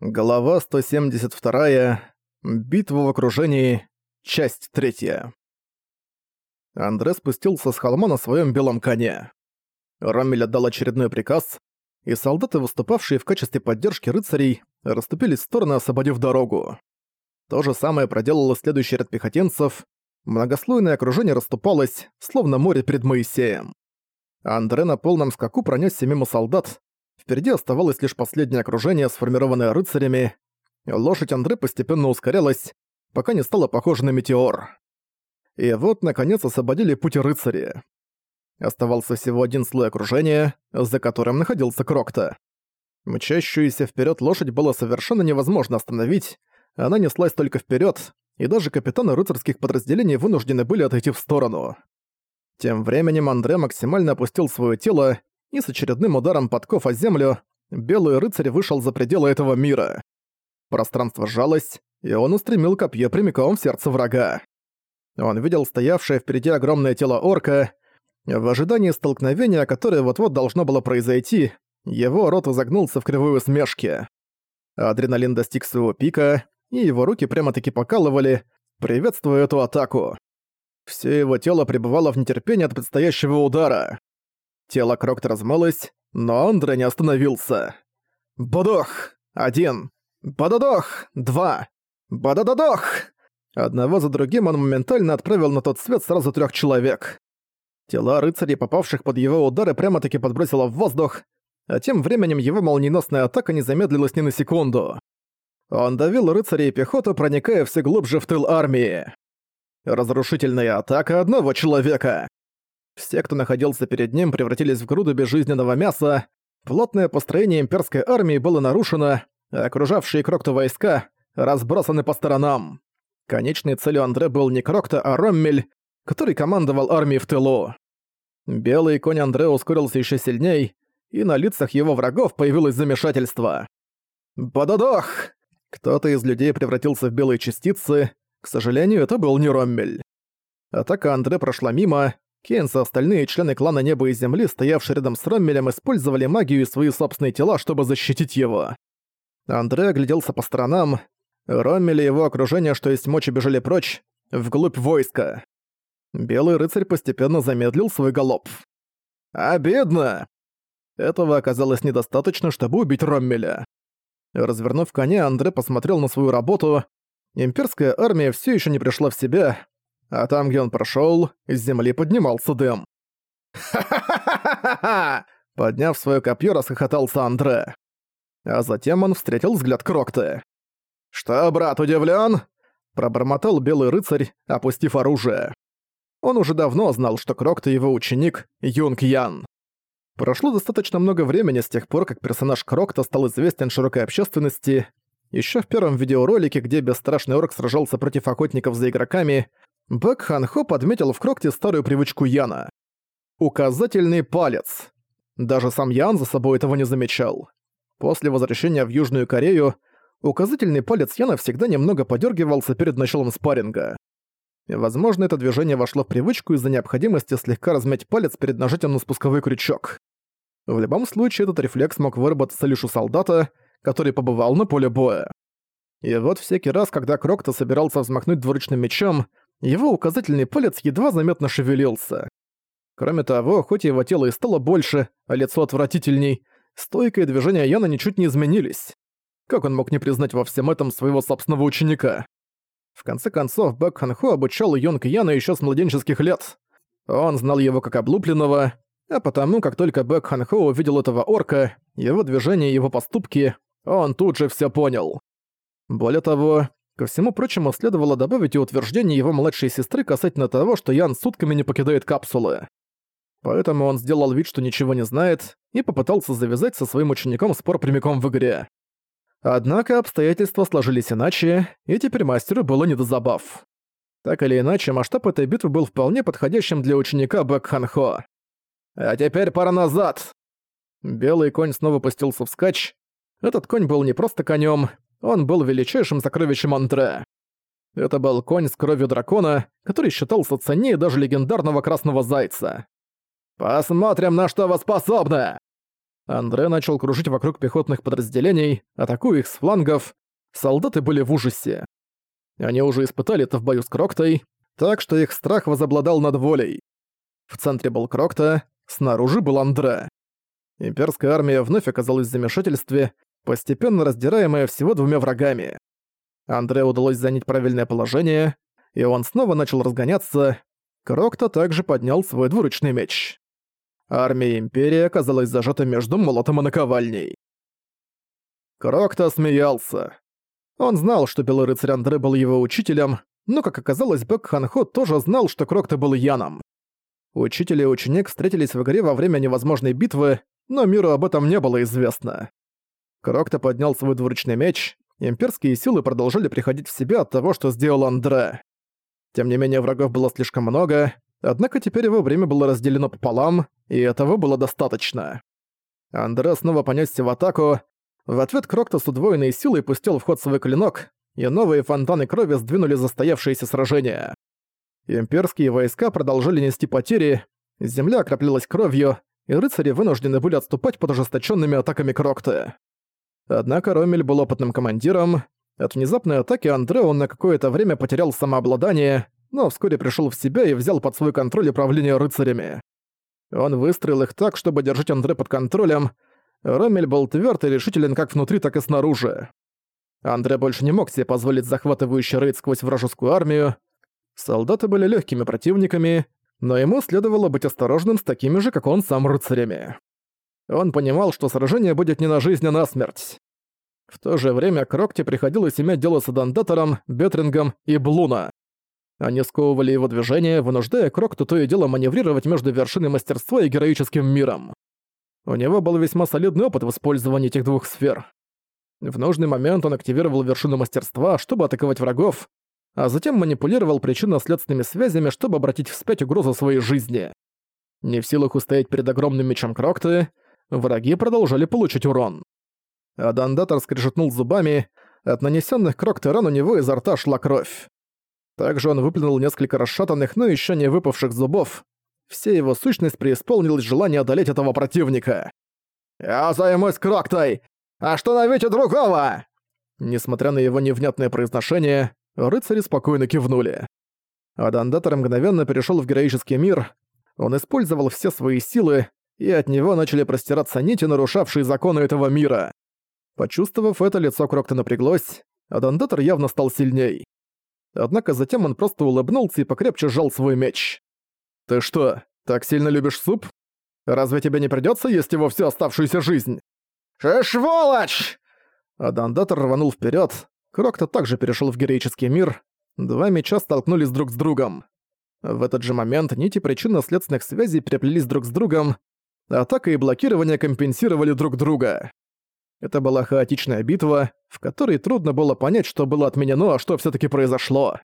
Глава 172. Битва в окружении. Часть 3. Андре спустился с холма на своем белом коне. Рамиль отдал очередной приказ, и солдаты, выступавшие в качестве поддержки рыцарей, расступились в стороны, освободив дорогу. То же самое проделало следующий ряд пехотинцев. Многослойное окружение расступалось, словно море перед Моисеем. Андре на полном скаку пронесся мимо солдат, Впереди оставалось лишь последнее окружение, сформированное рыцарями. Лошадь Андре постепенно ускорялась, пока не стала похожа на метеор. И вот, наконец, освободили путь рыцари. Оставался всего один слой окружения, за которым находился Крокта. Мчащуюся вперед лошадь было совершенно невозможно остановить, она неслась только вперед, и даже капитаны рыцарских подразделений вынуждены были отойти в сторону. Тем временем Андре максимально опустил свое тело, и с очередным ударом подков о землю Белый рыцарь вышел за пределы этого мира. Пространство сжалось, и он устремил копье прямиком в сердце врага. Он видел стоявшее впереди огромное тело орка. В ожидании столкновения, которое вот-вот должно было произойти, его рот изогнулся в кривую смешке. Адреналин достиг своего пика, и его руки прямо-таки покалывали, приветствуя эту атаку. Все его тело пребывало в нетерпении от предстоящего удара. Тело Крокт размылось, но Андре не остановился. «Бодох! Один! Бододох! Два! Бодододох!» Одного за другим он моментально отправил на тот свет сразу трех человек. Тела рыцарей, попавших под его удары, прямо-таки подбросило в воздух, а тем временем его молниеносная атака не замедлилась ни на секунду. Он давил рыцарей и пехоту, проникая все глубже в тыл армии. Разрушительная атака одного человека. Все, кто находился перед ним, превратились в груды безжизненного мяса. Плотное построение имперской армии было нарушено, а окружавшие Крокта войска разбросаны по сторонам. Конечной целью Андре был не Крокта, а Роммель, который командовал армией в тылу. Белый конь Андре ускорился еще сильней, и на лицах его врагов появилось замешательство. «Бададох!» Кто-то из людей превратился в белые частицы. К сожалению, это был не Роммель. Атака Андре прошла мимо, Кейнса остальные члены клана Неба и Земли, стоявшие рядом с Роммелем, использовали магию и свои собственные тела, чтобы защитить его. Андрей огляделся по сторонам. Роммель и его окружение, что есть мочи, бежали прочь, вглубь войска. Белый рыцарь постепенно замедлил свой галоп. «Обидно!» Этого оказалось недостаточно, чтобы убить Роммеля. Развернув коня, Андре посмотрел на свою работу. Имперская армия все еще не пришла в себя, а там, где он прошел, из земли поднимался дым. «Ха-ха-ха-ха-ха!» Подняв свое копье, расхохотался Андре. А затем он встретил взгляд Крокты. «Что, брат, удивлен? Пробормотал белый рыцарь, опустив оружие. Он уже давно знал, что Крокта его ученик Юнг Ян. Прошло достаточно много времени с тех пор, как персонаж Крокта стал известен широкой общественности. Еще в первом видеоролике, где бесстрашный орк сражался против охотников за игроками, Бэк Ханхо подметил в Крокте старую привычку Яна. Указательный палец. Даже сам Ян за собой этого не замечал. После возвращения в Южную Корею указательный палец Яна всегда немного подергивался перед началом спарринга. Возможно, это движение вошло в привычку из-за необходимости слегка размять палец перед нажатием на спусковой крючок. В любом случае, этот рефлекс мог выработаться лишь у солдата, который побывал на поле боя. И вот всякий раз, когда Крокто собирался взмахнуть двуручным мечом, его указательный палец едва заметно шевелился. Кроме того, хоть его тело и стало больше, а лицо отвратительней, стойка и движения Яна ничуть не изменились. Как он мог не признать во всем этом своего собственного ученика? В конце концов, Бэк Хан Хо обучал Йонг Яна еще с младенческих лет. Он знал его как облупленного, а потому, как только Бэк Хан Хо увидел этого орка, его движения и его поступки, он тут же все понял. Более того, Ко всему прочему, следовало добавить и утверждение его младшей сестры касательно того, что Ян сутками не покидает капсулы. Поэтому он сделал вид, что ничего не знает, и попытался завязать со своим учеником спор прямиком в игре. Однако обстоятельства сложились иначе, и теперь мастеру было не до забав. Так или иначе, масштаб этой битвы был вполне подходящим для ученика Бэк Ханхо. «А теперь пора назад!» Белый конь снова пустился вскачь. Этот конь был не просто конем, он был величайшим сокровищем Андре. Это был конь с кровью дракона, который считался ценнее даже легендарного красного зайца. «Посмотрим, на что вы способны!» Андре начал кружить вокруг пехотных подразделений, атакуя их с флангов. Солдаты были в ужасе. Они уже испытали это в бою с Кроктой, так что их страх возобладал над волей. В центре был Крокта, снаружи был Андре. Имперская армия вновь оказалась в замешательстве, постепенно раздираемая всего двумя врагами. Андре удалось занять правильное положение, и он снова начал разгоняться. Крокто также поднял свой двуручный меч. Армия Империи оказалась зажата между молотом и наковальней. Крокто смеялся. Он знал, что Белый Рыцарь Андре был его учителем, но, как оказалось, Бэк Ханхо тоже знал, что Крокто был Яном. Учитель и ученик встретились в игре во время невозможной битвы, но миру об этом не было известно. Крокто поднял свой двуручный меч, имперские силы продолжали приходить в себя от того, что сделал Андре. Тем не менее, врагов было слишком много, однако теперь его время было разделено пополам, и этого было достаточно. Андре снова понесся в атаку, в ответ Крокто с удвоенной силой пустил в ход свой клинок, и новые фонтаны крови сдвинули застоявшееся сражение. Имперские войска продолжили нести потери, земля окроплялась кровью, и рыцари вынуждены были отступать под ожесточенными атаками Крокты. Однако Ромель был опытным командиром. От внезапной атаки Андрео он на какое-то время потерял самообладание, но вскоре пришел в себя и взял под свой контроль управление рыцарями. Он выстроил их так, чтобы держать Андре под контролем. Ромель был тверд и решителен как внутри, так и снаружи. Андре больше не мог себе позволить захватывающий рейд сквозь вражескую армию. Солдаты были легкими противниками, но ему следовало быть осторожным с такими же, как он сам, рыцарями. Он понимал, что сражение будет не на жизнь, а на смерть. В то же время Крокте приходилось иметь дело с Дандатором, Бетрингом и Блуна. Они сковывали его движение, вынуждая Крокту то и дело маневрировать между вершиной мастерства и героическим миром. У него был весьма солидный опыт в использовании этих двух сфер. В нужный момент он активировал вершину мастерства, чтобы атаковать врагов, а затем манипулировал причинно-следственными связями, чтобы обратить вспять угрозу своей жизни. Не в силах устоять перед огромным мечом Крокты, Враги продолжали получать урон. Адандатор скрежетнул зубами, от нанесенных крок терран у него изо рта шла кровь. Также он выплюнул несколько расшатанных, но еще не выпавших зубов. Вся его сущность преисполнилась желание одолеть этого противника. «Я займусь Кроктой! А что на навете другого?» Несмотря на его невнятное произношение, рыцари спокойно кивнули. Адандатор мгновенно перешел в героический мир. Он использовал все свои силы, и от него начали простираться нити, нарушавшие законы этого мира. Почувствовав это, лицо Крокта напряглось, а Дандатор явно стал сильней. Однако затем он просто улыбнулся и покрепче сжал свой меч. «Ты что, так сильно любишь суп? Разве тебе не придется есть его всю оставшуюся жизнь?» «Шешволочь!» А Дандатор рванул вперед. Крокта также перешел в героический мир. Два меча столкнулись друг с другом. В этот же момент нити причинно-следственных связей переплелись друг с другом, атака и блокирование компенсировали друг друга. Это была хаотичная битва, в которой трудно было понять, что было отменено, ну, а что все таки произошло.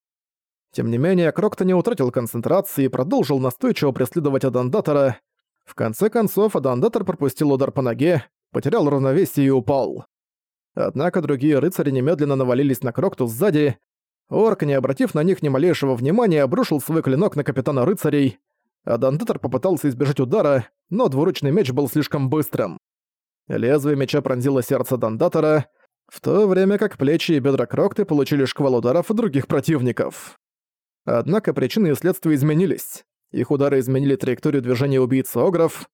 Тем не менее, Крокто не утратил концентрации и продолжил настойчиво преследовать Адандатора. В конце концов, Адандатор пропустил удар по ноге, потерял равновесие и упал. Однако другие рыцари немедленно навалились на Крокту сзади. Орк, не обратив на них ни малейшего внимания, обрушил свой клинок на капитана рыцарей, Адандатор попытался избежать удара, но двуручный меч был слишком быстрым. Лезвие меча пронзило сердце Дандатора, в то время как плечи и бедра Крокты получили шквал ударов от других противников. Однако причины и следствия изменились. Их удары изменили траекторию движения убийцы Огров.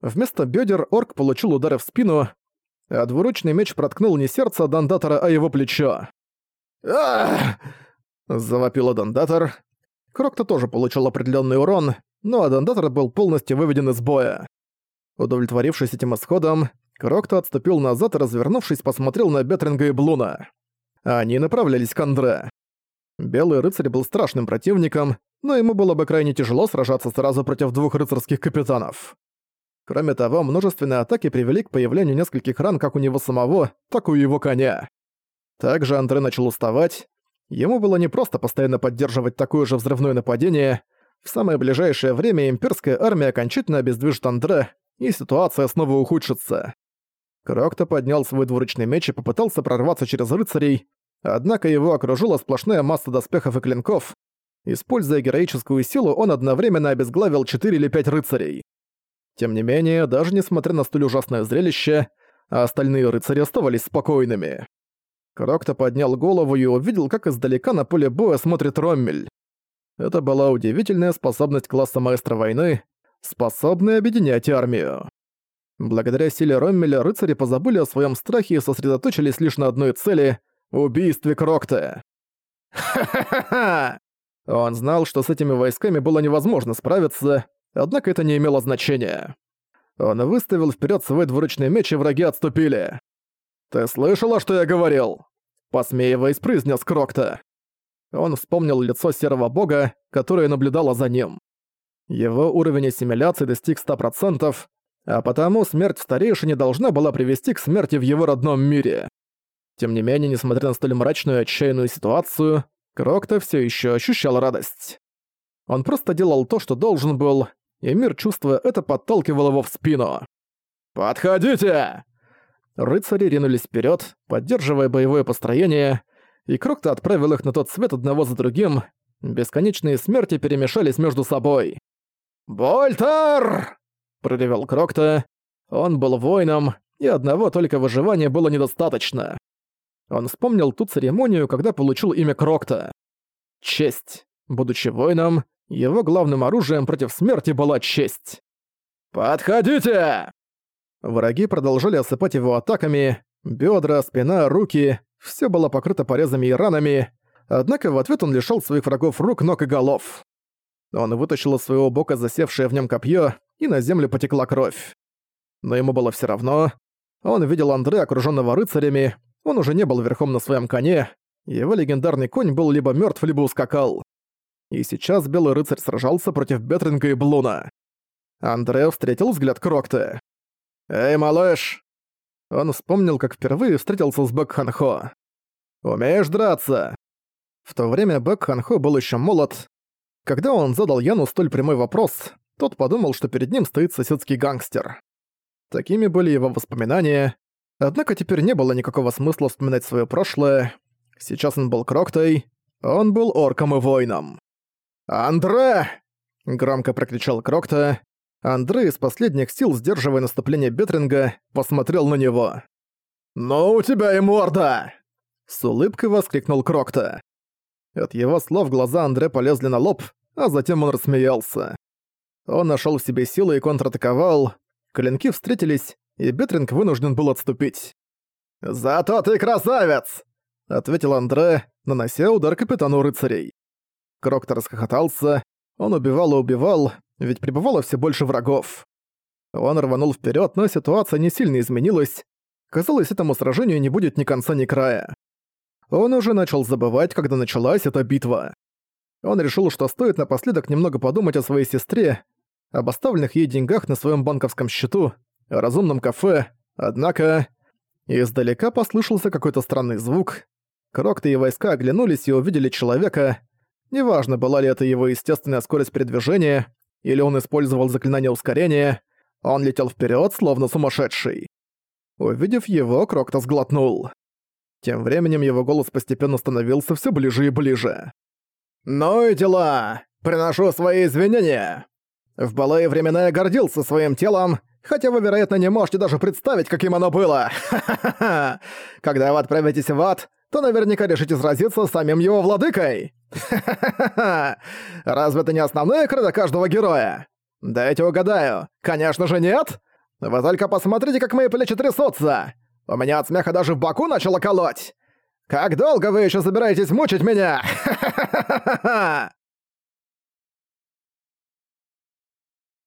Вместо бедер Орк получил удары в спину, а двуручный меч проткнул не сердце Дандатора, а его плечо. «Ах!» – завопил Дандатор. Крокта тоже получил определенный урон, ну но Адандатор был полностью выведен из боя. Удовлетворившись этим исходом, Крокто отступил назад и, развернувшись, посмотрел на Бетринга и Блуна. Они направлялись к Андре. Белый рыцарь был страшным противником, но ему было бы крайне тяжело сражаться сразу против двух рыцарских капитанов. Кроме того, множественные атаки привели к появлению нескольких ран как у него самого, так и у его коня. Также Андре начал уставать. Ему было непросто постоянно поддерживать такое же взрывное нападение — в самое ближайшее время имперская армия окончательно обездвижит Андре, и ситуация снова ухудшится. Крокто поднял свой двуручный меч и попытался прорваться через рыцарей, однако его окружила сплошная масса доспехов и клинков. Используя героическую силу, он одновременно обезглавил четыре или пять рыцарей. Тем не менее, даже несмотря на столь ужасное зрелище, остальные рыцари оставались спокойными. Крокто поднял голову и увидел, как издалека на поле боя смотрит Роммель. Это была удивительная способность класса маэстро войны, способная объединять армию. Благодаря силе Роммеля рыцари позабыли о своем страхе и сосредоточились лишь на одной цели — убийстве Крокта. Ха-ха-ха! Он знал, что с этими войсками было невозможно справиться, однако это не имело значения. Он выставил вперед свой двуручный меч, и враги отступили. «Ты слышала, что я говорил?» Посмеиваясь, произнес Крокта он вспомнил лицо серого бога, которое наблюдало за ним. Его уровень ассимиляции достиг 100%, а потому смерть старейшины должна была привести к смерти в его родном мире. Тем не менее, несмотря на столь мрачную и отчаянную ситуацию, Крокто все еще ощущал радость. Он просто делал то, что должен был, и мир, чувствуя это, подталкивал его в спину. «Подходите!» Рыцари ринулись вперед, поддерживая боевое построение — и Крокта отправил их на тот свет одного за другим. Бесконечные смерти перемешались между собой. «Больтер!» — проревел Крокта. Он был воином, и одного только выживания было недостаточно. Он вспомнил ту церемонию, когда получил имя Крокта. Честь. Будучи воином, его главным оружием против смерти была честь. «Подходите!» Враги продолжали осыпать его атаками. Бедра, спина, руки. Все было покрыто порезами и ранами, однако в ответ он лишил своих врагов рук, ног и голов. Он вытащил из своего бока засевшее в нем копье, и на землю потекла кровь. Но ему было все равно. Он видел Андре, окруженного рыцарями, он уже не был верхом на своем коне, его легендарный конь был либо мертв, либо ускакал. И сейчас Белый Рыцарь сражался против Бетринга и Блуна. Андре встретил взгляд Крокта. «Эй, малыш, он вспомнил, как впервые встретился с Бэк Ханхо. «Умеешь драться?» В то время Бэк Ханхо был еще молод. Когда он задал Яну столь прямой вопрос, тот подумал, что перед ним стоит соседский гангстер. Такими были его воспоминания, однако теперь не было никакого смысла вспоминать свое прошлое. Сейчас он был Кроктой, он был орком и воином. «Андре!» — громко прокричал Крокта. Андрей из последних сил, сдерживая наступление Бетринга, посмотрел на него. «Но у тебя и морда!» С улыбкой воскликнул Крокта. От его слов глаза Андре полезли на лоб, а затем он рассмеялся. Он нашел в себе силы и контратаковал. Клинки встретились, и Бетринг вынужден был отступить. «Зато ты красавец!» — ответил Андре, нанося удар капитану рыцарей. Крокта расхохотался, он убивал и убивал, ведь пребывало все больше врагов. Он рванул вперед, но ситуация не сильно изменилась. Казалось, этому сражению не будет ни конца, ни края. Он уже начал забывать, когда началась эта битва. Он решил, что стоит напоследок немного подумать о своей сестре, об оставленных ей деньгах на своем банковском счету, о разумном кафе. Однако... Издалека послышался какой-то странный звук. Крокты и войска оглянулись и увидели человека. Неважно, была ли это его естественная скорость передвижения или он использовал заклинание ускорения, он летел вперед, словно сумасшедший. Увидев его, Крокто сглотнул. Тем временем его голос постепенно становился все ближе и ближе. «Ну и дела! Приношу свои извинения! В былые времена я гордился своим телом, хотя вы, вероятно, не можете даже представить, каким оно было! Ха-ха-ха! Когда вы отправитесь в ад, то наверняка решите сразиться с самим его владыкой! Разве это не основное кредо каждого героя? Дайте угадаю. Конечно же нет. Вы только посмотрите, как мои плечи трясутся. У меня от смеха даже в боку начало колоть. Как долго вы еще собираетесь мучить меня?